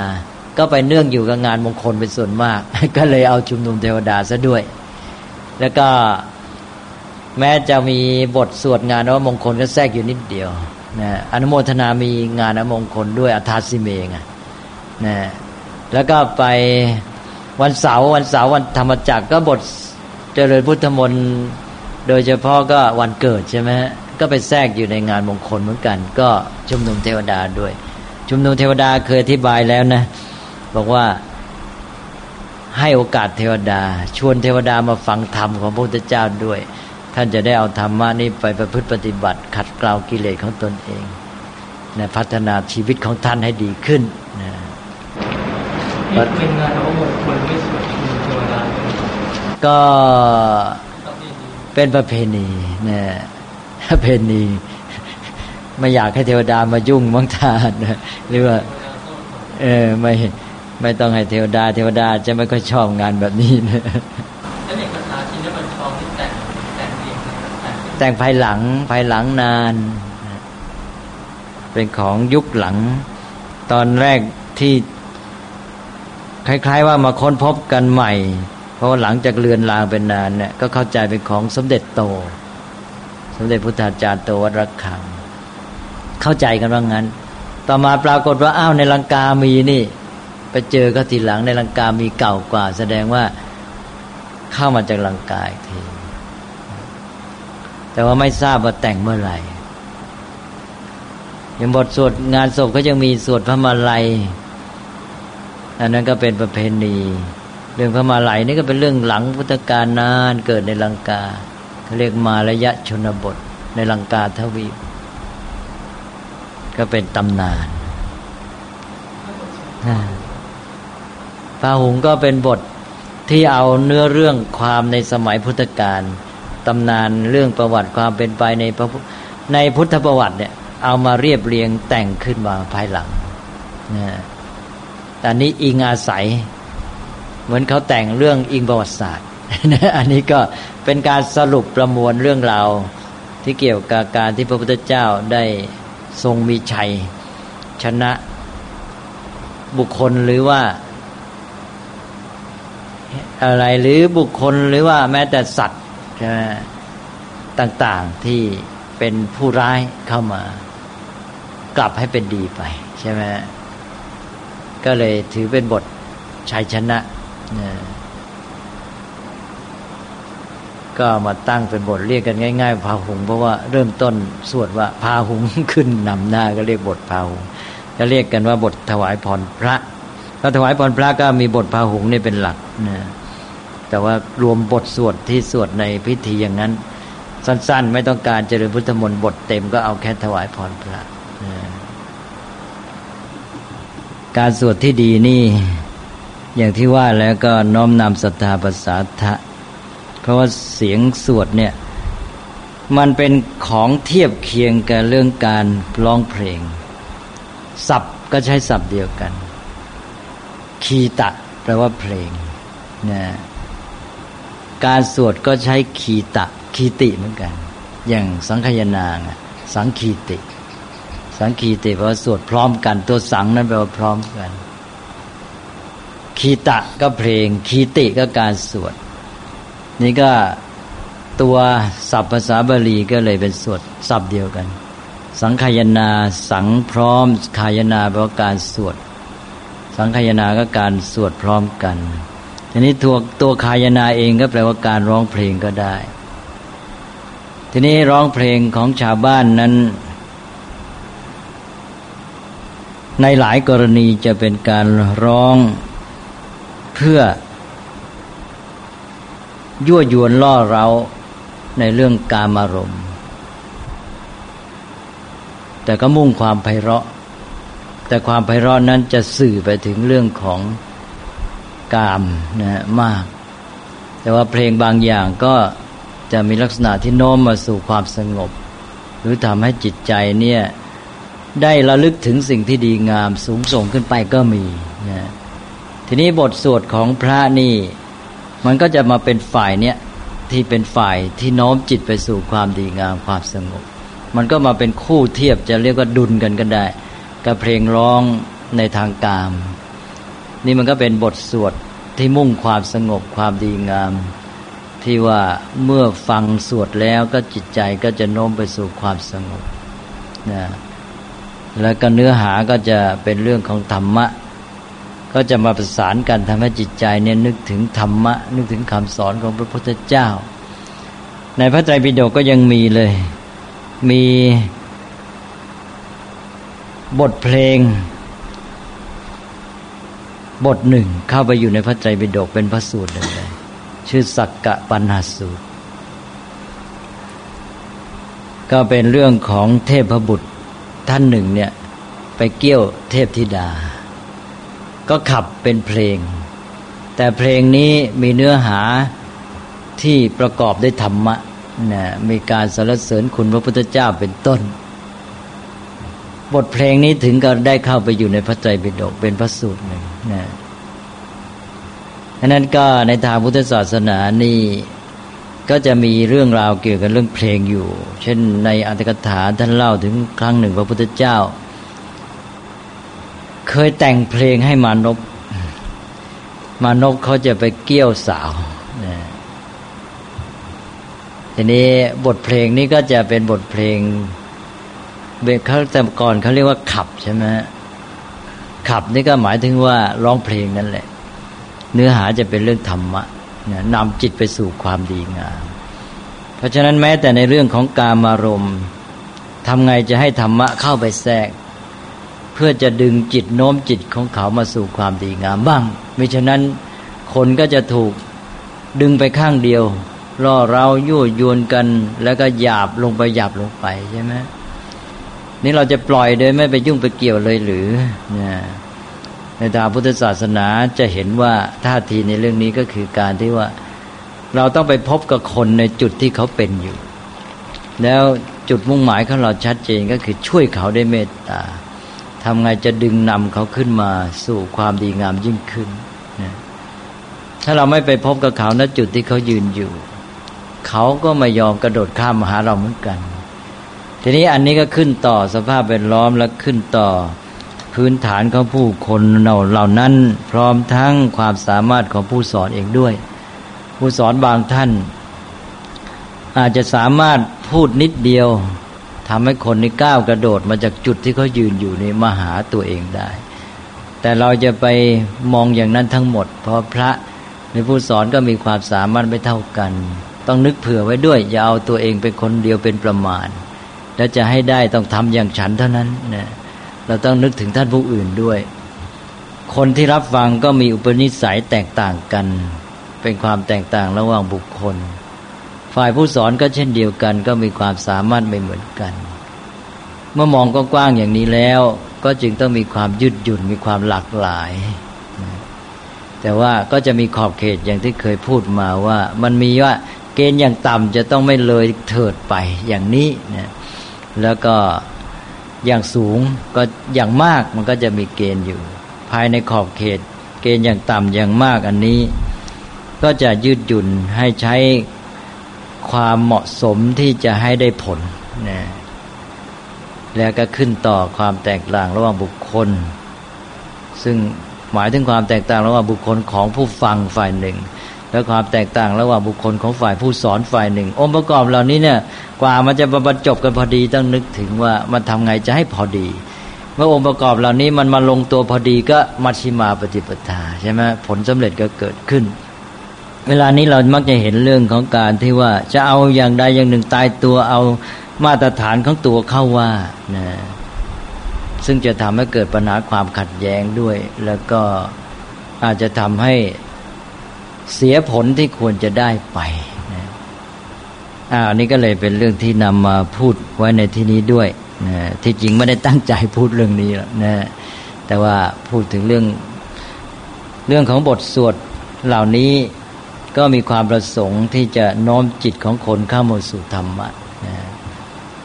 ก็ไปเนื่องอยู่กับงานมงคลเป็นส่วนมาก ก็เลยเอาชุมนุมเทวดาซะด้วย แล้วก็แม้จะมีบทสวดงานอวมงคลก็แทรกอยู่นิดเดียวนะอนุโมทนามีงานอมงคลด้วยอัทาสิเมงนะแล้วก็ไปวันเสาร์วันเสาร์วันธรรมจักรก็บทเจริญพุทธมนต์ โดยเฉพาะก็วันเกิดใช่ไหมก็ไปแทรกอยู่ในงานมงคลเหมือนกัน ก็ชุมนุมเทวดาด้วย ชุมนุมเทวดาเคยอธิบายแล้วนะ บอกว่าให้โอกาสเทวดา ชวนเทวดามาฟังธรรมของพระพุทธเจ้าด้วย ท่านจะได้เอาธรรมะนี้ไปประพฤติปฏิบัติ ขัดเกลากิเลสของตนเองนะพัฒนาชีวิตของท่านให้ดีขึ้นนะนี่เป็นงานเอามงคลไม่สวดชุมนุมเทวดาเลยก็ เป็นประเพณีนะประเพณีไม่อยากให้เทวดามายุ่งบ้างทานหรือว่า เออไม่ไม่ต้องให้เทวดา เทวดาจะไม่ค่อยชอบงานแบบนี้นะแต่งภายหลังภายหลังนาน เป็นของยุคหลัง ตอนแรกที่ คล้าย ๆ ว่ามาค้นพบกันใหม่ ราะว่าหลังจากเลือนลางเป็นนานเนี่ยก็เข้าใจเป็นของสมเด็จโต สมเด็จพุทธาจารย์โตวัดระฆัง เข้าใจกันว่างั้น ต่อมาปรากฏว่าอ้าวในลังกามีนี่ ไปเจอก็ทีหลังในลังกามีเก่ากว่า แสดงว่าเข้ามาจากลังกาอีกทีแต่ว่าไม่ทราบว่าแต่งเมื่อไหร่ย่างบทสวดงานศพก็ยังมีสวดพระมาลัยอันนั้นก็เป็นประเพณี เรื่องพระมาลัยนี่ก็เป็นเรื่องหลังพุทธกาลนานเกิดในลังกาเขาเรียกมาระยะชนบทในลังกาทวีปก็เป็นตำนานอ่าพาหุงก็เป็นบทที่เอาเนื้อเรื่องความในสมัยพุทธกาลตำนานเรื่องประวัติความเป็นไปในพระในพุทธประวัติเนี่ยเอามาเรียบเรียงแต่งขึ้นมาภายหลังนะแต่นี้อิงอาศัย เหมือนเขาแต่งเรื่องอิงประวัติศาสตร์ อันนี้ก็เป็นการสรุปประมวลเรื่องราวที่เกี่ยวกับการที่พระพุทธเจ้าได้ทรงมีชัย ชนะบุคคลหรือว่า อะไรหรือบุคคลหรือว่าแม้แต่สัตว์ใช่ไหมต่างๆที่เป็นผู้ร้ายเข้ามากลับให้เป็นดีไป ใช่ไหมก็เลยถือเป็นบทชัยชนะ นะก็มาตั้งเป็นบทเรียกกันง่ายๆพาหุง เพราะว่าเริ่มต้นสวดว่าพาหุงขึ้นนำหน้าก็เรียกบทพาหุงจะเรียกกันว่าบทถวายพรพระถ้าถวายพรพระก็มีบทพาหุงนี่เป็นหลักนะแต่ว่ารวมบทสวดที่สวดในพิธีอย่างนั้น สั้น ๆ ไม่ต้องการเจริญพุทธมนต์บทเต็มก็เอาแค่ถวายพรพระนะการสวดที่ดีนี่ อย่างที่ว่าแล้วก็น้อมนำศรัทธาภาษาทะ เพราะว่าเสียงสวดเนี่ย มันเป็นของเทียบเคียงกับเรื่องการร้องเพลง ศัพท์ก็ใช้ศัพท์เดียวกัน คีตะแปลว่าเพลงนะการสวดก็ใช้คีตะ คีติเหมือนกัน อย่างสังคยนางสังคีติ สังคีติแปลว่าสวดพร้อมกัน ตัวสังนั้นแปลว่าพร้อมกัน คีตะก็เพลง คีติก็การสวด นี่ก็ตัวศัพท์ภาษาบาลีก็เลยเป็นสวดศัพท์เดียวกัน สังขยนาสังพร้อมขายนาแปลว่าการสวด สังขยนาก็การสวดพร้อมกันทีนี้ตัวตัวขายนาเองก็แปลว่าการร้องเพลงก็ได้ ทีนี้ร้องเพลงของชาวบ้านนั้น ในหลายกรณีจะเป็นการร้อง พื่อ ยั่วยวนล่อเราในเรื่องกามารมณ์ แต่ก็มุ่งความไพเราะ แต่ความไพเราะนั้นจะสื่อไปถึงเรื่องของกามนะมาก แต่ว่าเพลงบางอย่างก็จะมีลักษณะที่โน้มมาสู่ความสงบ หรือทำให้จิตใจเนี่ยได้ระลึกถึงสิ่งที่ดีงามสูงส่งขึ้นไปก็มีนะ ทีนี้บทสวดของพระนี่ มันก็จะมาเป็นฝ่ายเนี้ยที่เป็นฝ่ายที่โน้มจิตไปสู่ความดีงามความสงบ มันก็มาเป็นคู่เทียบจะเรียกว่าดุลกันก็ได้ กับเพลงร้องในทางกามนี่มันก็เป็นบทสวดที่มุ่งความสงบความดีงาม ที่ว่าเมื่อฟังสวดแล้วก็จิตใจก็จะโน้มไปสู่ความสงบนะแล้วก็เนื้อหาก็จะเป็นเรื่องของธรรมะ ก็จะมาประสานกันทำให้จิตใจเนี่ยนึกถึงธรรมะ นึกถึงคำสอนของพระพุทธเจ้า ในพระไตรปิฎกก็ยังมีเลย มีบทเพลง บทหนึ่งเข้าไปอยู่ในพระไตรปิฎกเป็นพระสูตรเลย ชื่อสักกะปัญหาสูตร ก็เป็นเรื่องของเทพบุตรท่านหนึ่งเนี่ย ไปเกี่ยวเทพธิดา ก็ขับเป็นเพลง แต่เพลงนี้มีเนื้อหาที่ประกอบด้วยธรรมะนะมีการสรรเสริญคุณพระพุทธเจ้าเป็นต้น บทเพลงนี้ถึงก็ได้เข้าไปอยู่ในพระไตรปิฎกเป็นพระสูตรหนึ่งนะฉะนั้นก็ในทางพุทธศาสนานี่ก็จะมีเรื่องราวเกี่ยวกับเรื่องเพลงอยู่ เช่นในอัตถกถาท่านเล่าถึงครั้งหนึ่งพระพุทธเจ้า เคยแต่งเพลงให้มานพมานพเขาจะไปเกี่ยวสาวนะทีนี้บทเพลงนี้ก็จะเป็นบทเพลงเบเขาแต่ก่อนเขาเรียกว่าขับใช่ไหมขับนี่ก็หมายถึงว่าร้องเพลงนั่นแหละ เนื้อหาจะเป็นเรื่องธรรมะนำจิตไปสู่ความดีงาม เพราะฉะนั้นแม้แต่ในเรื่องของการมารมทำไงจะให้ธรรมะเข้าไปแทรก พื่อจะดึงจิตโน้มจิตของเขามาสู่ความดีงามบ้างมิฉะนั้นคนก็จะถูกดึงไปข้างเดียวล่อเรายั่วยวนกัน แล้วก็หยาบลงไปหยาบลงไปใช่ไหมนี่เราจะปล่อยโดยไม่ไปยุ่งไปเกี่ยวเลยหรือเนี่ยในทางพุทธศาสนาจะเห็นว่าท่าทีในเรื่องนี้ก็คือการที่ว่า เราต้องไปพบกับคนในจุดที่เขาเป็นอยู่ แล้วจุดมุ่งหมายของเราชัดเจนก็คือช่วยเขาได้เมตตา ทำไงจะดึงนำเขาขึ้นมาสู่ความดีงามยิ่งขึ้นนะถ้าเราไม่ไปพบกับเขาณจุดที่เขายืนอยู่ เขาก็ไม่ยอมกระโดดข้ามมาหาเราเหมือนกัน ทีนี้อันนี้ก็ขึ้นต่อสภาพแวดล้อมและขึ้นต่อพื้นฐานของผู้คนเหล่านั้น พร้อมทั้งความสามารถของผู้สอนเองด้วย ผู้สอนบางท่าน อาจจะสามารถพูดนิดเดียว ทำให้คนนี้ก้าวกระโดดมาจากจุดที่เขายืนอยู่นี้มาหาตัวเองได้ แต่เราจะไปมองอย่างนั้นทั้งหมด เพราะพระในผู้สอนก็มีความสามารถไม่เท่ากัน ต้องนึกเผื่อไว้ด้วย อย่าเอาตัวเองเป็นคนเดียวเป็นประมาณ แล้วจะให้ได้ต้องทำอย่างฉันเท่านั้นนะเราต้องนึกถึงท่านผู้อื่นด้วย คนที่รับฟังก็มีอุปนิสัยแตกต่างกัน เป็นความแตกต่างระหว่างบุคคล ฝ่ายผู้สอนก็เช่นเดียวกัน ก็มีความสามารถไม่เหมือนกัน เมื่อมองกว้างๆอย่างนี้แล้ว ก็จึงต้องมีความยืดหยุ่นมีความหลากหลาย แต่ว่าก็จะมีขอบเขตอย่างที่เคยพูดมาว่า มันมีว่าเกณฑ์อย่างต่ำจะต้องไม่เลยเถิดไปอย่างนี้นะแล้วก็อย่างสูงก็อย่างมากมันก็จะมีเกณฑ์อยู่ ภายในขอบเขต เกณฑ์อย่างต่ำอย่างมากอันนี้ ก็จะยืดหยุ่นให้ใช้ ความเหมาะสมที่จะให้ได้ผลนะแล้วก็ขึ้นต่อความแตกต่างระหว่างบุคคล ซึ่งหมายถึงความแตกต่างระหว่างบุคคลของผู้ฟังฝ่ายหนึ่ง และความแตกต่างระหว่างบุคคลของฝ่ายผู้สอนฝ่ายหนึ่ง องค์ประกอบเหล่านี้เนี่ยกว่ามันจะบรรจบกันพอดีต้องนึกถึงว่ามันทำไงจะให้พอดี เมื่อองค์ประกอบเหล่านี้มันมาลงตัวพอดีก็มัชชิมาปฏิปทาใช่ไหมผลสำเร็จก็เกิดขึ้น เวลานี้เรามักจะเห็นเรื่องของการที่ว่าจะเอาอย่างใดอย่างหนึ่งตายตัวเอามาตรฐานของตัวเข้าว่านะซึ่งจะทำให้เกิดปัญหาความขัดแย้งด้วย แล้วก็อาจจะทำให้เสียผลที่ควรจะได้ไปนะอ่านี่ก็เลยเป็นเรื่องที่นำมาพูดไว้ในที่นี้ด้วยนะที่จริงไม่ได้ตั้งใจพูดเรื่องนี้หรอกนะแต่ว่าพูดถึงเรื่องเรื่องของบทสวดเหล่านี้ ก็มีความประสงค์ที่จะโน้มจิตของคนเข้ามาสู่ธรรมะนะ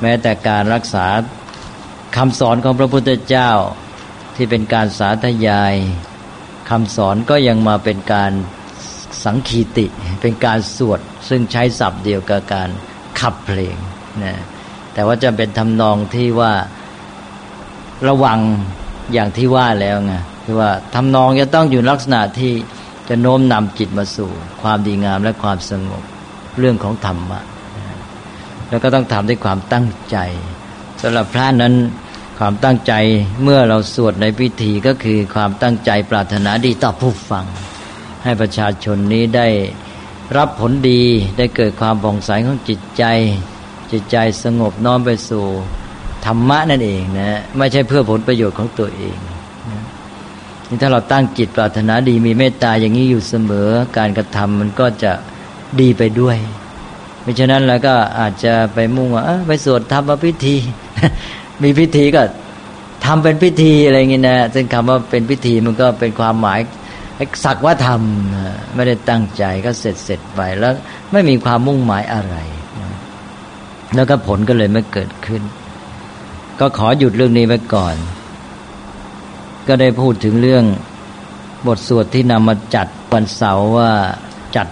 แม้แต่การรักษาคำสอนของพระพุทธเจ้าที่เป็นการสาธยายคำสอนก็ยังมาเป็นการสังคีติ เป็นการสวด ซึ่งใช้ศัพท์เดียวกับการขับเพลงนะแต่ว่าจะเป็นทำนองที่ว่าระวังอย่างที่ว่าแล้วไงคือว่าทำนองจะต้องอยู่ลักษณะที่ จะโน้มนำจิตมาสู่ ความดีงามและความสงบเรื่องของธรรมะ แล้วก็ต้องทำด้วยความตั้งใจสำหรับพระนั้นความตั้งใจเมื่อเราสวดในพิธีก็คือความตั้งใจปรารถนาดีต่อผู้ฟัง ให้ประชาชนนี้ได้รับผลดีได้เกิดความผ่องใสของจิตใจ จิตใจสงบน้อมไปสู่ธรรมะนั่นเองนะไม่ใช่เพื่อผลประโยชน์ของตัวเอง นี่ถ้าเราตั้งจิตปรารถนาดีมีเมตตาอย่างนี้อยู่เสมอ การกระทำมันก็จะดีไปด้วยไม่ฉะนั้นแล้วก็อาจจะไปมุ่งว่าไปสวดธรรมพิธี มีพิธีก็ทำเป็นพิธีอะไรเงี้ยนะซึ่งคำว่าเป็นพิธีมันก็เป็นความหมายสักว่าทำไม่ได้ตั้งใจก็เสร็จเสร็จไปแล้วไม่มีความมุ่งหมายอะไร แล้วก็ผลก็เลยไม่เกิดขึ้น ก็ขอหยุดเรื่องนี้ไว้ก่อน ก็ได้พูดถึงเรื่องบทสวดที่นำมาจัดวันเสาร์ว่าจัด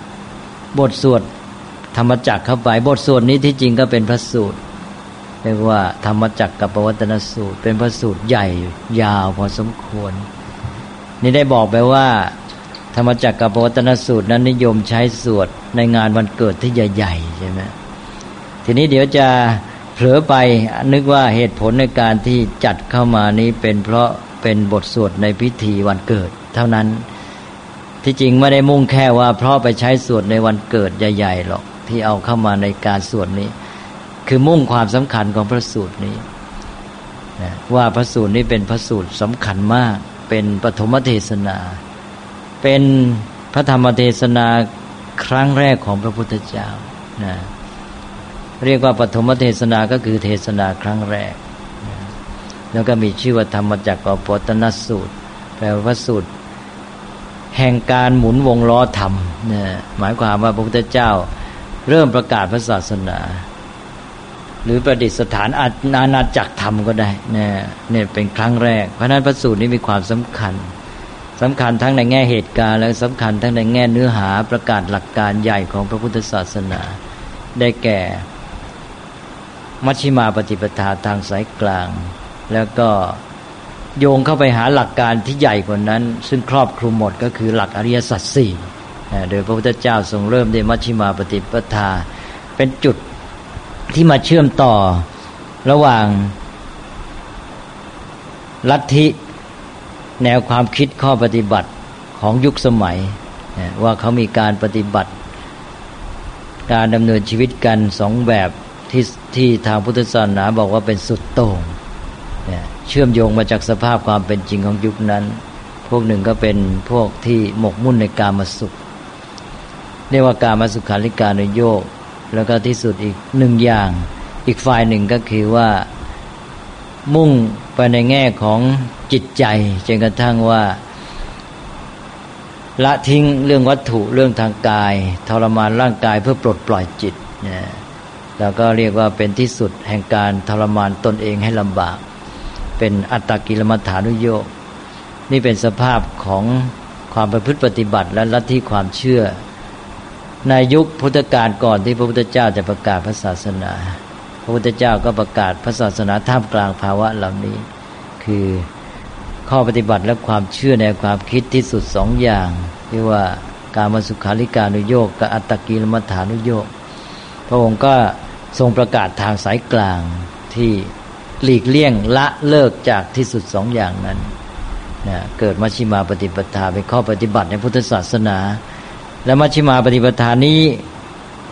บทสวดธรรมจักเข้าไป บทสวดนี้ที่จริงก็เป็นพระสูตรเรียกว่าธรรมจักกับปวัตนสูตร เป็นพระสูตรใหญ่ยาวพอสมควร นี่ได้บอกไปว่า ธรรมจักกับปวัตนสูตรนั้นนิยมใช้สวดในงานวันเกิดที่ใหญ่ๆใช่ไหมทีนี้เดี๋ยวจะเผลอไปนึกว่าเหตุผลในการที่จัดเข้ามานี้เป็นเพราะ เป็นบทสวดในพิธีวันเกิด เท่านั้นที่จริงไม่ได้มุ่งแค่ว่าเพราะไปใช้สวดในวันเกิดใหญ่ๆหรอกที่เอาเข้ามาในการสวดนี้ คือมุ่งความสำคัญของพระสูตรนี้นะว่าพระสูตรนี้เป็นพระสูตรสำคัญมาก เป็นปฐมเทศนา เป็นพระธรรมเทศนาครั้งแรกของพระพุทธเจ้านะเรียกว่าปฐมเทศนาก็คือเทศนาครั้งแรก แล้วก็มีชื่อว่าธรรมจักรปตนสูตร แปลว่าสูตร แห่งการหมุนวงล้อธรรมเนี่ยหมายความว่าพระพุทธเจ้าเริ่มประกาศพระศาสนา หรือประดิษฐานอาณาจักรธรรมก็ได้เนี่ยเนี่ยเป็นครั้งแรก เพราะนั้นพระสูตรนี้มีความสำคัญสำคัญทั้งในแง่เหตุการณ์ และสำคัญทั้งในแง่เนื้อหาประกาศหลักการใหญ่ของพระพุทธศาสนา ได้แก่ มัชฌิมาปฏิปทาทางสายกลาง แล้วก็โยงเข้าไปหาหลักการที่ใหญ่กว่านั้น ซึ่งครอบคลุมหมดก็คือหลักอริยสัจสี่โดยพระพุทธเจ้าทรงเริ่มด้วยมัชฌิมาปฏิปทา เป็นจุดที่มาเชื่อมต่อระหว่างลัทธิแนวความคิดข้อปฏิบัติของยุคสมัย ว่าเขามีการปฏิบัติ การดำเนินชีวิตกันสองแบบที่ที่ทางพุทธศาสนาบอกว่าเป็นสุดโต่ง เชื่อมโยงมาจากสภาพความเป็นจริงของยุคนั้น พวกหนึ่งก็เป็นพวกที่หมกมุ่นในการมาสุข เรียกว่าการมาสุขาริการโยกแล้วก็ที่สุดอีกหนึ่งอย่าง อีกฝ่ายหนึ่งก็คือว่ามุ่งไปในแง่ของจิตใจจนกระทั่งว่า ละทิ้งเรื่องวัตถุเรื่องทางกาย ทรมานร่างกายเพื่อปลดปล่อยจิตเนี่ยแล้วก็เรียกว่าเป็นที่สุดแห่งการทรมานตนเองให้ลำบาก เป็นอัตตกิลมัฐานุโยกนี่เป็นสภาพของความประพฤติปฏิบัติและลัทธิความเชื่อ ในยุคพุทธกาลก่อนที่พระพุทธเจ้าจะประกาศพระศาสนา พระพุทธเจ้าก็ประกาศพระศาสนาท่ามกลางภาวะเหล่านี้ คือข้อปฏิบัติและความเชื่อในความคิดที่สุดสองอย่างที่ว่าการมาสุขาริการุโยกกับอัตตกิลมัฐานุโยกพระองค์ก็ทรงประกาศทางสายกลางที่ หลีกเลี่ยงละเลิกจากที่สุดสองอย่างนั้นนะเกิดมัชฌิมาปฏิปทาเป็นข้อปฏิบัติในพุทธศาสนา และมัชฌิมาปฏิปทานี้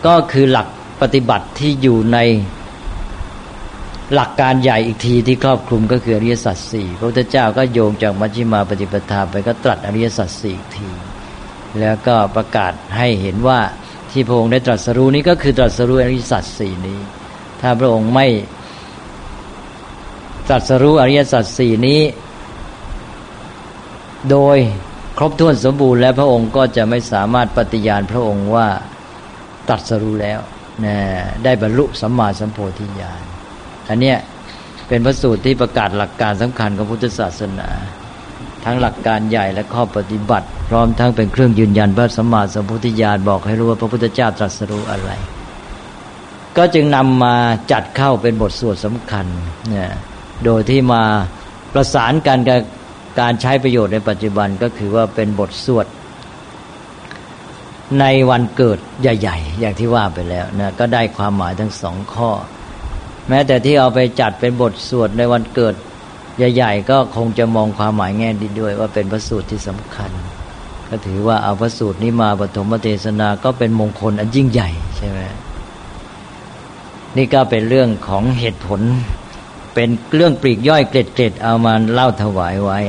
ก็คือหลักปฏิบัติที่อยู่ในหลักการใหญ่อีกทีที่ครอบคลุมก็คืออริยสัจสี่พระพุทธเจ้าก็โยงจากมัชฌิมาปฏิปทาไปก็ตรัสอริยสัจสี่อีกที แล้วก็ประกาศให้เห็นว่าที่พระองค์ได้ตรัสรู้นี้ก็คือตรัสรู้อริยสัจสี่นี้ ถ้าพระองค์ไม่ ตรัสรู้อริยสัจสี่นี้ โดยครบถ้วนสมบูรณ์แล้วพระองค์ก็จะไม่สามารถปฏิญาณพระองค์ว่าตัดสรู้แล้วนะได้บรรลุสัมมาสัมโพธิญาณอันเนี้ยเป็นพระสูตรที่ประกาศหลักการสำคัญของพุทธศาสนา ทั้งหลักการใหญ่และข้อปฏิบัติ พร้อมทั้งเป็นเครื่องยืนยันพระสัมมาสัมพุทธญาณบอกให้รู้ว่าพระพุทธเจ้าตรัสรู้อะไร ก็จึงนำมาจัดเข้าเป็นบทสวดสำคัญเนี่ย โดยที่มาประสานกันกับการใช้ประโยชน์ในปัจจุบันก็คือว่าเป็นบทสวด ในวันเกิดใหญ่ ๆ อย่างที่ว่าไปแล้วนะก็ได้ความหมายทั้งสองข้อ แม้แต่ที่เอาไปจัดเป็นบทสวดในวันเกิดใหญ่ ๆ ก็คงจะมองความหมายแง่ดีด้วย ว่าเป็นพระสูตรที่สำคัญ ก็ถือว่าเอาพระสูตรนี้มาปฐมเทศนาก็เป็นมงคลอันยิ่งใหญ่ใช่ไหมนี่ก็เป็นเรื่องของเหตุผล เป็นเรื่องปลีกย่อยเกล็ดๆเอามาเล่าถวายไว้